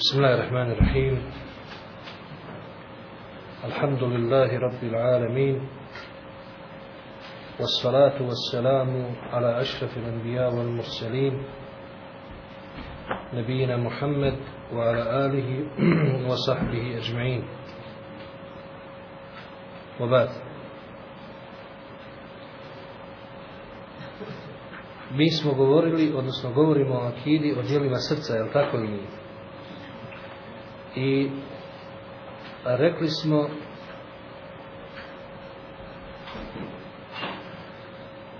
بسم الله الرحمن الرحيم الحمد لله رب العالمين والصلاة والسلام على أشرف الأنبياء والمرسلين نبينا محمد وعلى آله وصحبه أجمعين وبعد Mi smo govorili, odnosno govorimo o akidi, o dijelima srca, je li tako nije? I rekli smo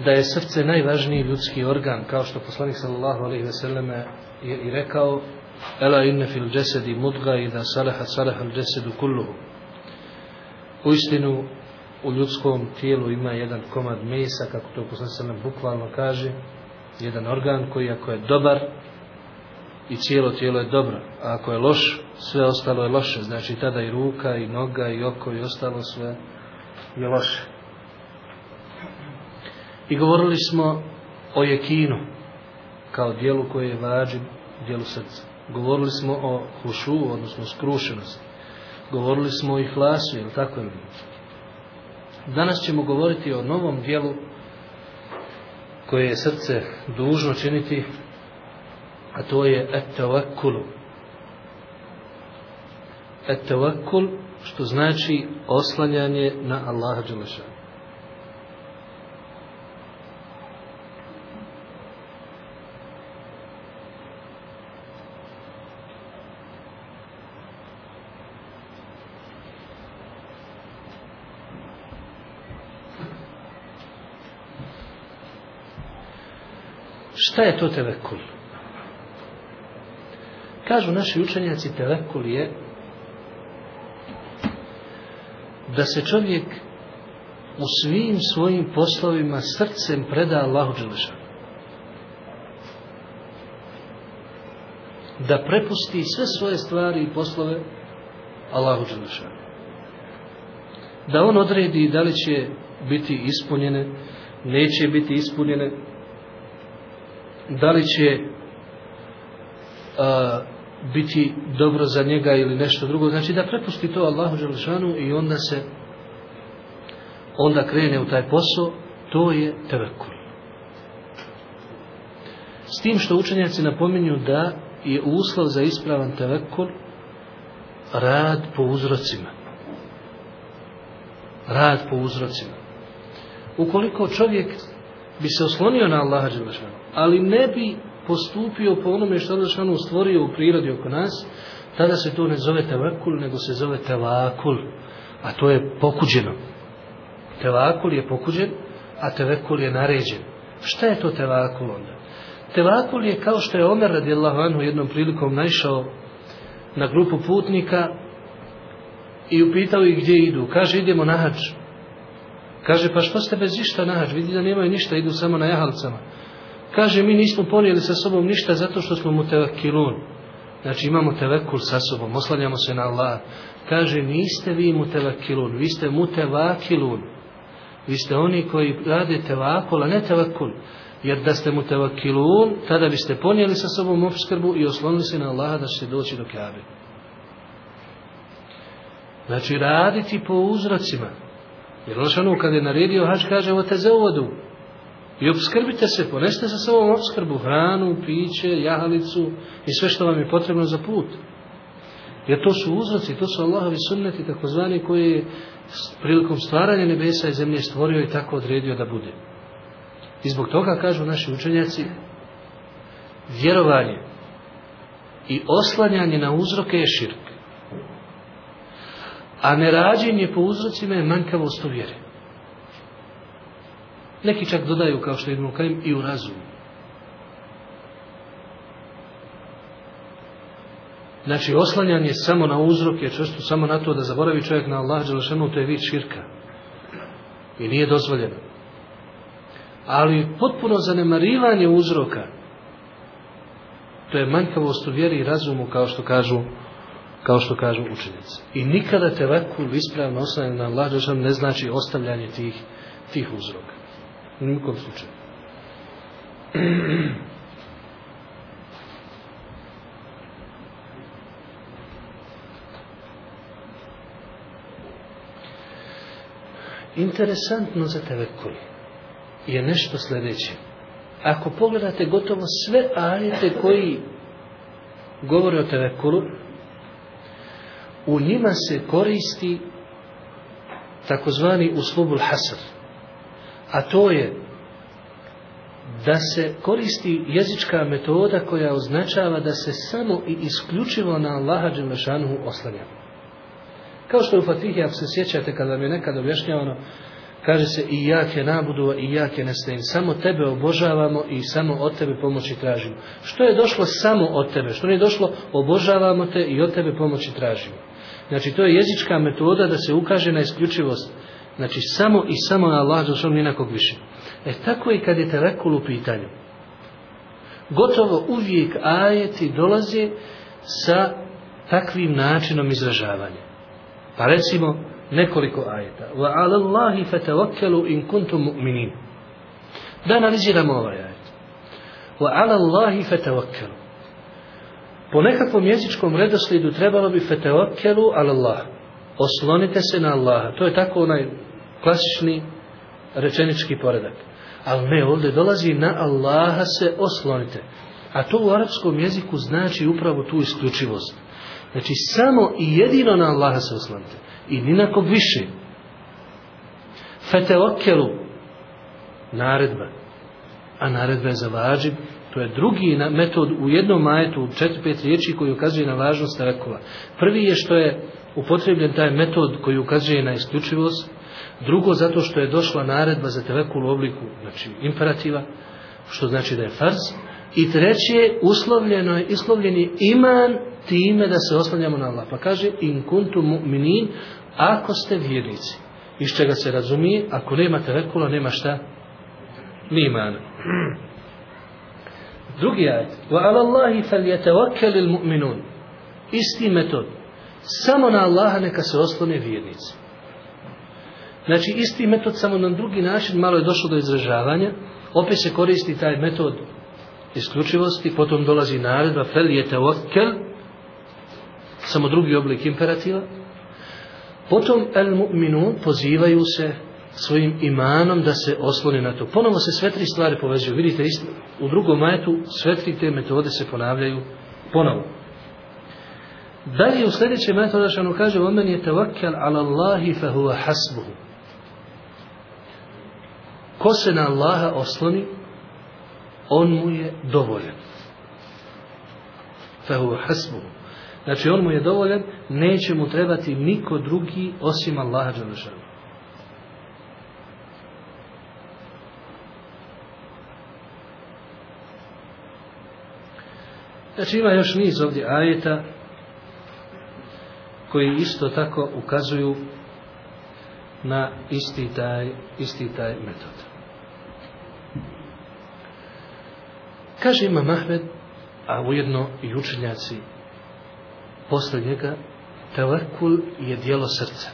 da je srce najvažniji ljudski organ, kao što poslanik sallallahu alejhi ve selleme je i rekao: "Ela inne fil jasadi mudga idha salaha salaha al jasadu kulluhu." Uistinu u ljudskom tijelu ima jedan komad mesa, kako to poslanik sallallahu bukvalno kaže, jedan organ koji ako je dobar i cijelo tijelo je dobro, a ako je loš, sve ostalo je loše, znači tada i ruka, i noga, i oko, i ostalo sve je loše. I govorili smo o jekinu, kao dijelu koje je vađen, dijelu srca. Govorili smo o hušu, odnosno skrušenosti. Govorili smo o ihlasu, je li tako je Danas ćemo govoriti o novom dijelu koje je srce dužno činiti, a to je et-tavakkulu. Što znači oslanjanje na Allaha Đelešanu. Šta je to tevekul? Kažu naši učenjaci telekul je da se čovjek u svim svojim poslovima srcem preda Allahu Đelešanu. Da prepusti sve svoje stvari i poslove Allahu Đelešanu. Da on odredi da li će biti ispunjene, neće biti ispunjene, da li će a, biti dobro za njega ili nešto drugo, znači da prepusti to Allahu Želešanu i onda se onda krene u taj posao, to je tevekul. S tim što učenjaci napominju da je uslov za ispravan tevekul rad po uzrocima. Rad po uzrocima. Ukoliko čovjek bi se oslonio na Allaha Đelešanu, ali ne bi postupio po onome što Allah stvorio u prirodi oko nas, tada se to ne zove tevakul, nego se zove tevakul, a to je pokuđeno. Tevakul je pokuđen, a tevakul je naređen. Šta je to tevakul onda? Tevakul je kao što je Omer radijallahu anhu jednom prilikom naišao na grupu putnika i upitao ih gdje idu. Kaže idemo na hač. Kaže, pa što ste bez na hač Vidi da nemaju ništa, idu samo na jahalcama. Kaže, mi nismo ponijeli sa sobom ništa zato što smo mutevakilun. Znači, imamo tevakul sa sobom, oslanjamo se na Allah. Kaže, niste vi mutevakilun, vi ste mutevakilun. Vi ste oni koji rade tevakul, a ne tevakul. Jer da ste mutevakilun, tada biste ponijeli sa sobom obskrbu i oslonili se na Allaha da ćete doći do kjabe. Znači, raditi po uzracima. Jer ono Lošanu ono kad je naredio hač kaže o te zavodu. I obskrbite se, poneste sa sobom obskrbu, hranu, piće, jahalicu i sve što vam je potrebno za put. Jer to su uzroci, to su Allahovi sunneti, takozvani koji je prilikom stvaranja nebesa i zemlje stvorio i tako odredio da bude. I zbog toga kažu naši učenjaci, vjerovanje i oslanjanje na uzroke je širk. A nerađenje po uzrocima je manjkavost u vjeri. Neki čak dodaju, kao što je Ibn kajem, i u razumu. Znači, oslanjanje samo na uzrok je često samo na to da zaboravi čovjek na Allah, Đelešanu, to je vid širka. I nije dozvoljeno. Ali potpuno zanemarivanje uzroka, to je manjkavost u vjeri i razumu, kao što kažu kao što kažu učenici. I nikada te vakul ispravno oslanjanje na Allah Đelešanu ne znači ostavljanje tih, tih uzroka. U nikom slučaju. Interesantno za tevekul je nešto sljedeće. Ako pogledate gotovo sve ajete koji govore o tevekulu, u njima se koristi takozvani uslubul hasr. A to je da se koristi jezička metoda koja označava da se samo i isključivo na Allaha Đelešanuhu oslanjamo. Kao što u Fatihi, ako se sjećate kada mi je nekad objašnjavano, kaže se i jake nabudu i jake nestajim. Samo tebe obožavamo i samo od tebe pomoći tražimo. Što je došlo samo od tebe? Što nije došlo obožavamo te i od tebe pomoći tražimo? Znači to je jezička metoda da se ukaže na isključivost. Znači samo i samo na Allah za svom ninakog više. E tako i kad je telekul u pitanju. Gotovo uvijek ajeti dolaze sa takvim načinom izražavanja. Pa recimo nekoliko ajeta. Wa ala Allahi fatawakkalu in kuntum mu'minin. Da analiziramo ovaj ajet. Wa ala Allahi fatawakkalu. Po nekakvom jezičkom redoslijedu trebalo bi fatawakkalu ala Allah. Oslonite se na Allaha. To je tako onaj klasični rečenički poredak. Ali ne, ovdje dolazi na Allaha se oslonite. A to u arapskom jeziku znači upravo tu isključivost. Znači samo i jedino na Allaha se oslonite. I ninakog više. Fete više. Naredba. A naredba je za vađib. To je drugi metod u jednom majetu, u četiri, pet riječi koji ukazuje na važnost rekova. Prvi je što je upotrebljen taj metod koji ukazuje na isključivost. Drugo, zato što je došla naredba za tevekul u obliku, znači imperativa, što znači da je farz. I treće, uslovljeno je, islovljen iman time da se oslanjamo na Allah. Pa kaže, in kuntu mu'minin, ako ste vjernici. Iz čega se razumije, ako nema tevekula, nema šta? Ni imana. Drugi ajet. Wa ala Allahi fal mu'minun. Isti metod. Samo na Allaha neka se oslone vjernici. Znači isti metod samo na drugi način malo je došlo do izražavanja. Opet se koristi taj metod isključivosti, potom dolazi naredba fel yatawakkal samo drugi oblik imperativa. Potom el mu'minun pozivaju se svojim imanom da se osloni na to. Ponovo se sve tri stvari povezuju. Vidite, isto, u drugom majetu sve tri te metode se ponavljaju ponovo. Dalje u sljedećem majetu Rašanu kaže وَمَنْ يَتَوَكَّلْ عَلَى اللَّهِ فَهُوَ حَسْبُهُ ko se na Allaha osloni, on mu je dovoljen. Fehu hasbu. Znači, on mu je dovoljan, neće mu trebati niko drugi osim Allaha Đalešanu. Znači, ima još niz ovdje ajeta koji isto tako ukazuju na isti taj, isti taj metod. Kaže ima Mahmed, a ujedno i učenjaci posle njega, tevakul je dijelo srca.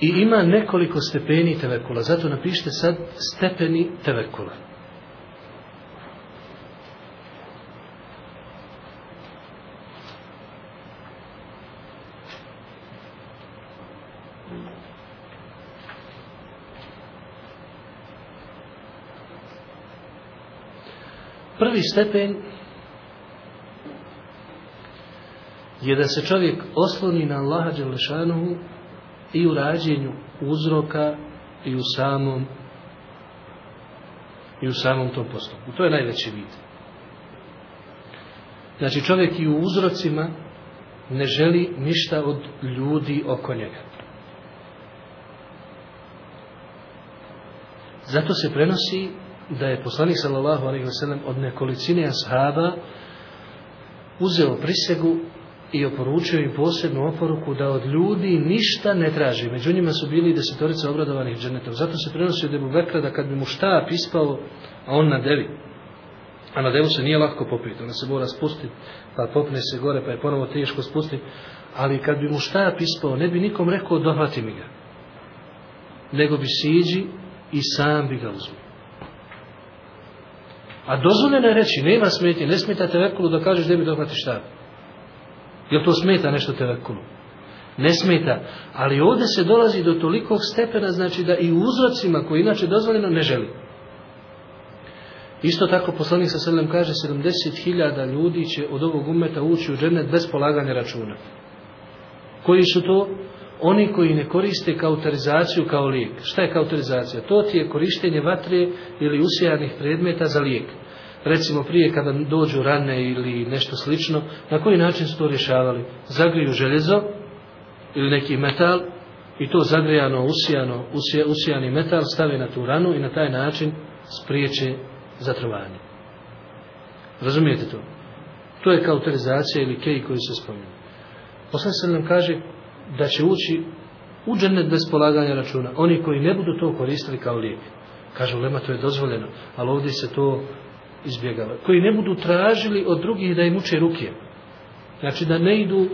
I ima nekoliko stepeni tevekula. Zato napišite sad stepeni tevekula. Prvi stepen je da se čovjek osloni na Allaha Đelešanuhu i u rađenju uzroka i u samom i u samom tom postupku. To je najveći vid. Znači čovjek i u uzrocima ne želi ništa od ljudi oko njega. Zato se prenosi da je poslanik sallallahu alejhi ve sellem od nekolicine ashaba uzeo prisegu i oporučio im posebnu oporuku da od ljudi ništa ne traži. Među njima su bili desetorica obradovanih dženetom. Zato se prenosio od Ebu Bekra da kad bi mu štap ispao, a on na devi, a na devu se nije lahko popiti, ona se mora spustiti, pa popne se gore, pa je ponovo teško spustiti, ali kad bi mu štap ispao, ne bi nikom rekao dohvati mi ga, nego bi siđi i sam bi ga uzmi. A dozvoljeno je reći, nema smeti, ne smeta tevekulu da kažeš da bi dohvati šta. Jel to smeta nešto tevekulu? Ne smeta, ali ovdje se dolazi do tolikog stepena, znači da i u uzrocima koji inače dozvoljeno ne želi. Isto tako poslanik sa selem kaže 70.000 ljudi će od ovog umeta ući u džennet bez polaganja računa. Koji su to? Oni koji ne koriste kauterizaciju kao lijek. Šta je kauterizacija? To ti je korištenje vatre ili usijanih predmeta za lijek. Recimo prije kada dođu rane ili nešto slično, na koji način su to rješavali? Zagriju željezo ili neki metal i to zagrijano, usijano, usijani metal stave na tu ranu i na taj način spriječe zatrovanje. Razumijete to? To je kauterizacija ili kej koji se spominje. Poslan se nam kaže da će ući u džennet bez polaganja računa. Oni koji ne budu to koristili kao lijek. Kaže, lema, to je dozvoljeno, ali ovdje se to izbjegava. Koji ne budu tražili od drugih da im uče ruke. Znači da ne idu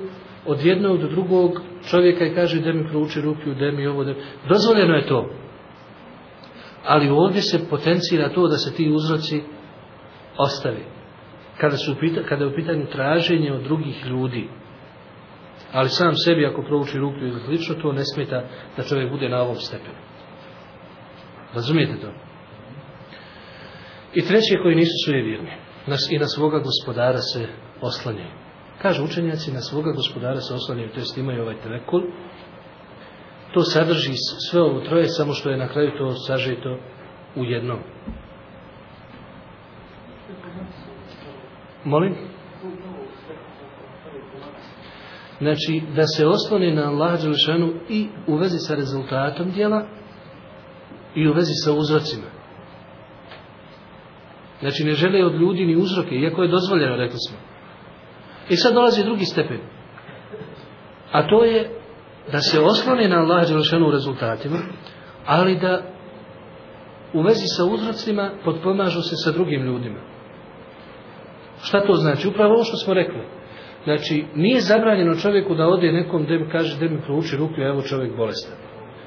od jednog do drugog čovjeka i kaže da mi prouči ruku, da mi ovo, da Dozvoljeno je to. Ali ovdje se potencira to da se ti uzroci ostavi. Kada, su kada je u pitanju traženje od drugih ljudi. Ali sam sebi ako prouči ruku ili slično, to ne smeta da čovjek bude na ovom stepenu. Razumijete to? I treće koji nisu sujevjerni. Nas i na svoga gospodara se oslanjaju. Kažu učenjaci, na svoga gospodara se oslanjaju, to jest imaju ovaj telekul, to sadrži sve ovo troje, samo što je na kraju to sažeto u jednom. Molim? Znači, da se osloni na Allah Đelešanu i u vezi sa rezultatom dijela i u vezi sa uzrocima. Znači, ne žele od ljudi ni uzroke, iako je dozvoljeno, rekli smo. I sad dolazi drugi stepen. A to je da se osloni na Allah Đelšanu u rezultatima, ali da u vezi sa uzrocima potpomažu se sa drugim ljudima. Šta to znači? Upravo ovo što smo rekli. Znači, nije zabranjeno čovjeku da ode nekom da mi kaže da mi prouči ruku, evo čovjek bolestan.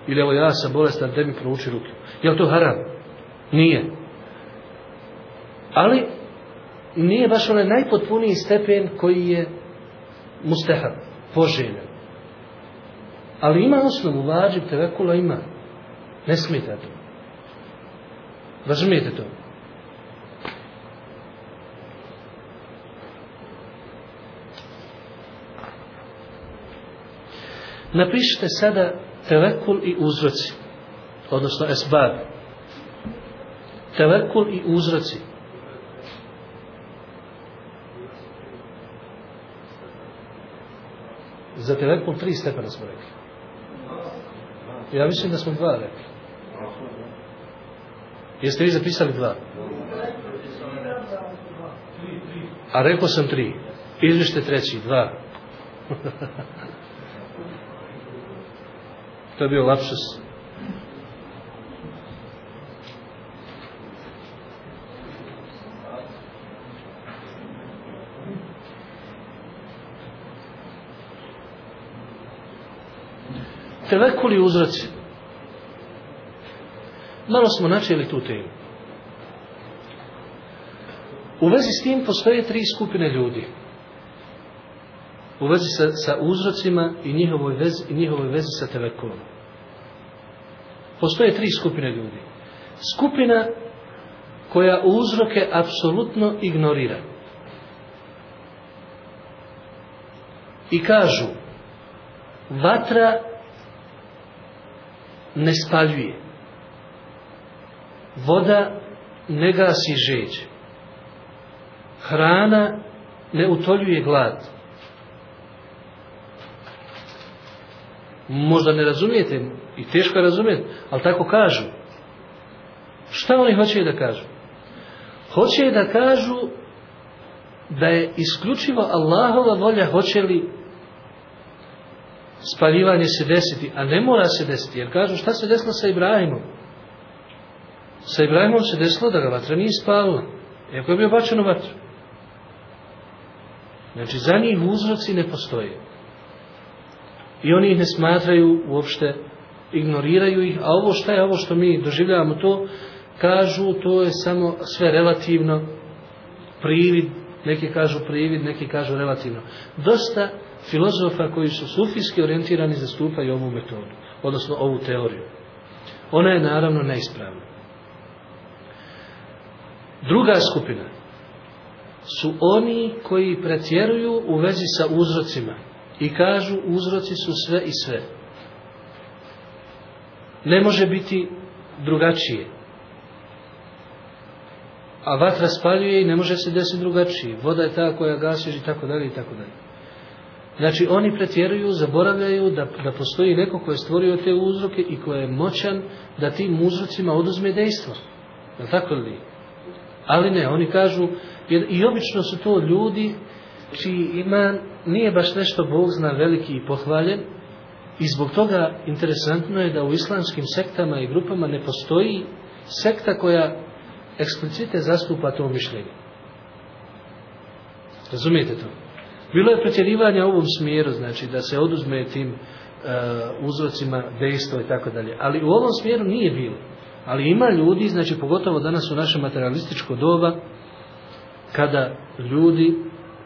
Ili evo ja sam bolestan, da mi prouči ruku. Je to haram? Nije. Ali, nije baš onaj najpotpuniji stepen koji je mustahab, poželjen. Ali ima osnovu, vađib, tevekula ima. Ne smijete to. Razumijete to? Napišite sada tevekul i uzroci. Odnosno esbab. Tevekul i uzroci. Za tevekul tri stepena smo rekli. Ja mislim da smo dva rekli. Jeste vi zapisali dva? A rekao sam tri. Izvište treći, dva. to je bio lapšus. Tevekuli uzroci. Malo smo načeli tu temu. U vezi s tim postoje tri skupine ljudi. U vezi sa, sa uzrocima i njihovoj vezi, i njihovoj vezi sa telekomom. Postoje tri skupine ljudi. Skupina koja uzroke apsolutno ignorira. I kažu, vatra ne spaljuje voda ne gasi žeđ. Hrana ne utoljuje glad. Možda ne razumijete i teško razumijete, ali tako kažu. Šta oni hoće da kažu? Hoće da kažu da je isključivo Allahova volja hoće li spaljivanje se desiti, a ne mora se desiti, jer kažu šta se desilo sa Ibrahimom? sa Ibrahimom se desilo da ga vatra nije spalila. Iako je bio bačen u vatru. Znači, za njih uzroci ne postoje. I oni ih ne smatraju uopšte, ignoriraju ih, a ovo šta je ovo što mi doživljavamo to, kažu to je samo sve relativno privid neki kažu privid, neki kažu relativno. Dosta filozofa koji su sufijski orijentirani zastupaju ovu metodu, odnosno ovu teoriju. Ona je naravno neispravna. Druga skupina su oni koji pretjeruju u vezi sa uzrocima i kažu uzroci su sve i sve. Ne može biti drugačije. A vatra spaljuje i ne može se desiti drugačije. Voda je ta koja gasiš i tako dalje i tako dalje. Znači oni pretjeruju, zaboravljaju da, da postoji neko ko je stvorio te uzroke i ko je moćan da tim uzrocima oduzme dejstvo. Je tako li? Ali ne, oni kažu, jer i obično su to ljudi čiji iman nije baš nešto Bog zna veliki i pohvaljen i zbog toga interesantno je da u islamskim sektama i grupama ne postoji sekta koja eksplicite zastupa to mišljenje. Razumijete to? Bilo je pretjerivanje u ovom smjeru, znači da se oduzme tim e, uzrocima dejstva i tako dalje. Ali u ovom smjeru nije bilo. Ali ima ljudi, znači pogotovo danas u našem materialističko doba, kada ljudi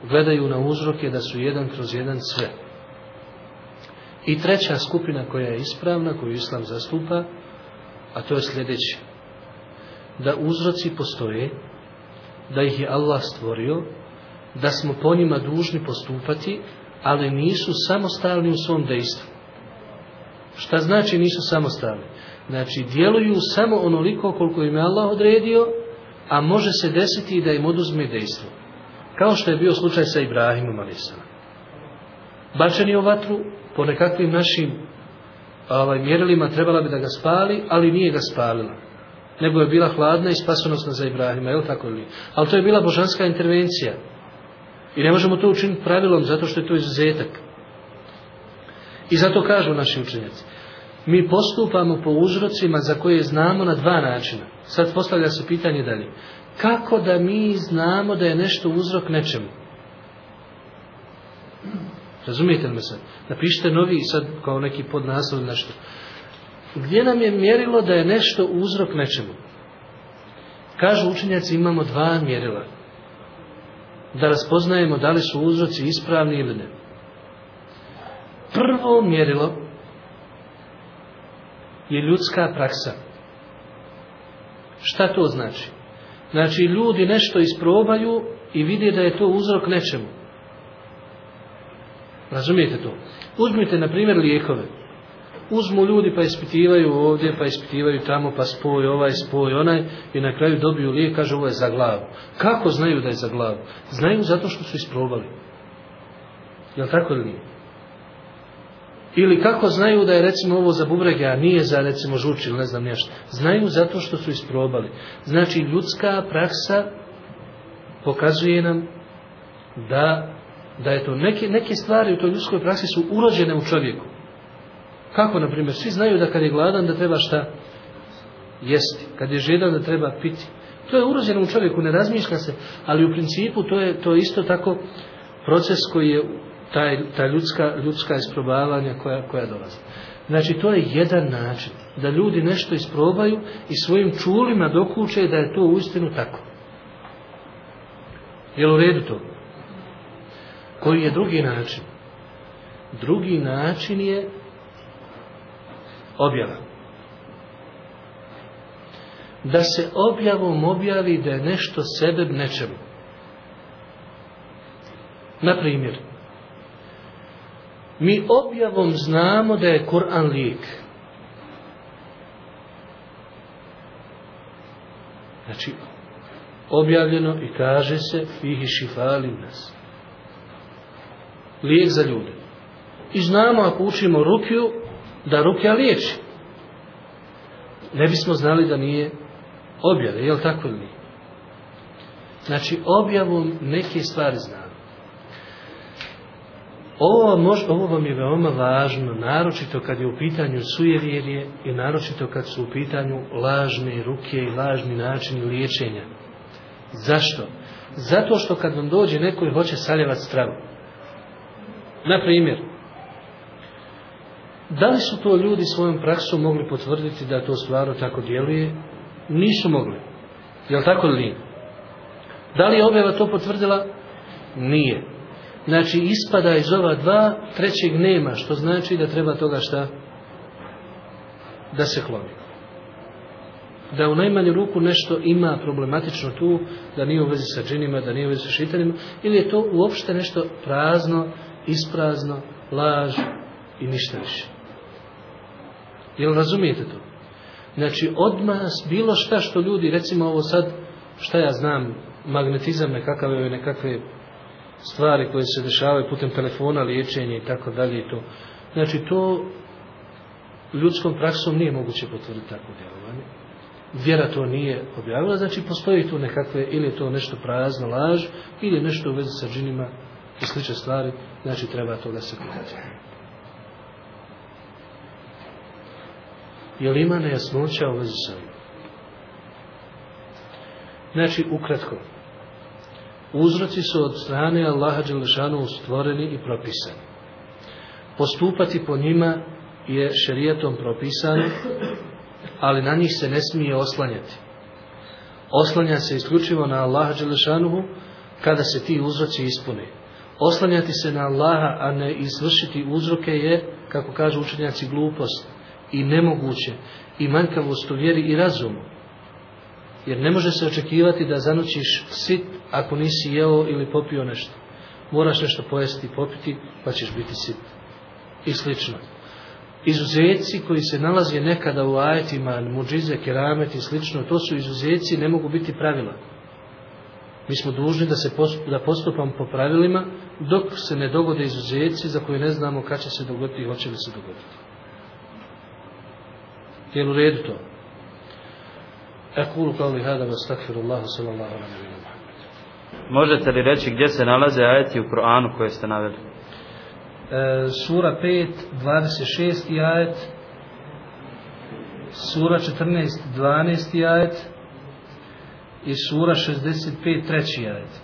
gledaju na uzroke da su jedan kroz jedan sve. I treća skupina koja je ispravna, koju Islam zastupa, a to je sljedeće. Da uzroci postoje, da ih je Allah stvorio, da smo po njima dužni postupati, ali nisu samostalni u svom dejstvu. Šta znači nisu samostalni? Znači, djeluju samo onoliko koliko im je Allah odredio, a može se desiti da im oduzme dejstvo. Kao što je bio slučaj sa Ibrahimom Alisana. Bačen je u vatru, po nekakvim našim ovaj, mjerilima trebala bi da ga spali, ali nije ga spalila. Nego je bila hladna i spasonosna za Ibrahima, je li tako li? Ali to je bila božanska intervencija. I ne možemo to učiniti pravilom, zato što je to izuzetak. I zato kažu naši učenjaci. Mi postupamo po uzrocima za koje znamo na dva načina. Sad postavlja se pitanje dalje. Kako da mi znamo da je nešto uzrok nečemu? Razumijete li me sad? Napišite novi sad kao neki podnaslov nešto. Gdje nam je mjerilo da je nešto uzrok nečemu? Kažu učenjaci imamo dva mjerila. Da raspoznajemo da li su uzroci ispravni ili ne. Prvo mjerilo je ljudska praksa. Šta to znači? Znači ljudi nešto isprobaju i vide da je to uzrok nečemu. Razumijete to? Uzmite, na primjer, lijekove. Uzmu ljudi pa ispitivaju ovdje, pa ispitivaju tamo, pa spoj ovaj, spoj onaj i na kraju dobiju lijek, kaže ovo je za glavu. Kako znaju da je za glavu? Znaju zato što su isprobali. Je li tako ili nije? Ili kako znaju da je recimo ovo za bubrege, a nije za recimo žuč ili ne znam nešto. Znaju zato što su isprobali. Znači ljudska praksa pokazuje nam da, da je to neke, neke stvari u toj ljudskoj praksi su urođene u čovjeku. Kako, na primjer, svi znaju da kad je gladan da treba šta jesti. Kad je žedan da treba piti. To je urođeno u čovjeku, ne razmišlja se. Ali u principu to je to je isto tako proces koji je taj, ta ljudska, ljudska isprobavanja koja, koja dolaze. Znači, to je jedan način. Da ljudi nešto isprobaju i svojim čulima dokuče da je to uistinu tako. Jel u redu to? Koji je drugi način? Drugi način je objava. Da se objavom objavi da je nešto sebe nečemu. Na primjer, mi objavom znamo da je Kur'an lijek. Znači, objavljeno i kaže se fihi šifali nas. Lijek za ljude. I znamo ako učimo rukiju, da rukija liječi. Ne bismo znali da nije objave, je li tako ili nije? Znači, objavom neke stvari znamo. Ovo, mož, ovo vam je veoma važno, naročito kad je u pitanju sujevjerje i naročito kad su u pitanju lažne ruke i lažni načini liječenja. Zašto? Zato što kad vam dođe neko i hoće saljevati stravu. Na primjer, da li su to ljudi svojom praksom mogli potvrditi da to stvarno tako djeluje? Nisu mogli. Je li tako li nije? Da li je objava to potvrdila? Nije. Znači ispada iz ova dva, trećeg nema, što znači da treba toga šta? Da se kloni. Da u najmanju ruku nešto ima problematično tu, da nije u vezi sa džinima, da nije u vezi sa šitanima, ili je to uopšte nešto prazno, isprazno, laž i ništa više. Jel razumijete to? Znači, odmah bilo šta što ljudi, recimo ovo sad, šta ja znam, magnetizam nekakav je nekakve stvari koje se dešavaju putem telefona, liječenje i tako dalje i to. Znači, to ljudskom praksom nije moguće potvrditi tako djelovanje. Vjera to nije objavila, znači postoji tu nekakve, ili je to nešto prazno, laž, ili nešto u vezi sa džinima i slične stvari, znači treba toga se pitati. Je li ima nejasnoća u vezi sa ovim? Znači, ukratko, uzroci su od strane Allaha Đelešanu stvoreni i propisani. Postupati po njima je šerijetom propisano, ali na njih se ne smije oslanjati. Oslanja se isključivo na Allaha Đelešanu kada se ti uzroci ispune. Oslanjati se na Allaha, a ne izvršiti uzroke je, kako kažu učenjaci, glupost i nemoguće i manjkavost u vjeri i razumu. Jer ne može se očekivati da zanoćiš sit ako nisi jeo ili popio nešto. Moraš nešto pojesti i popiti pa ćeš biti sit. I slično. Izuzeci koji se nalaze nekada u ajetima, muđize, keramet i slično, to su izuzeci, ne mogu biti pravila. Mi smo dužni da se da postupamo po pravilima dok se ne dogode izuzeci za koje ne znamo kada će se dogoditi i hoće li se dogoditi. Je li u redu to? Ekulu kao li hada vas takfiru Allahu sallallahu alaihi wa sallam. Možete li reći gdje se nalaze ajeti u Kur'anu koje ste naveli? E, sura 5, 26. ajet. Sura 14, 12. ajet. I sura 65, 3. ajet.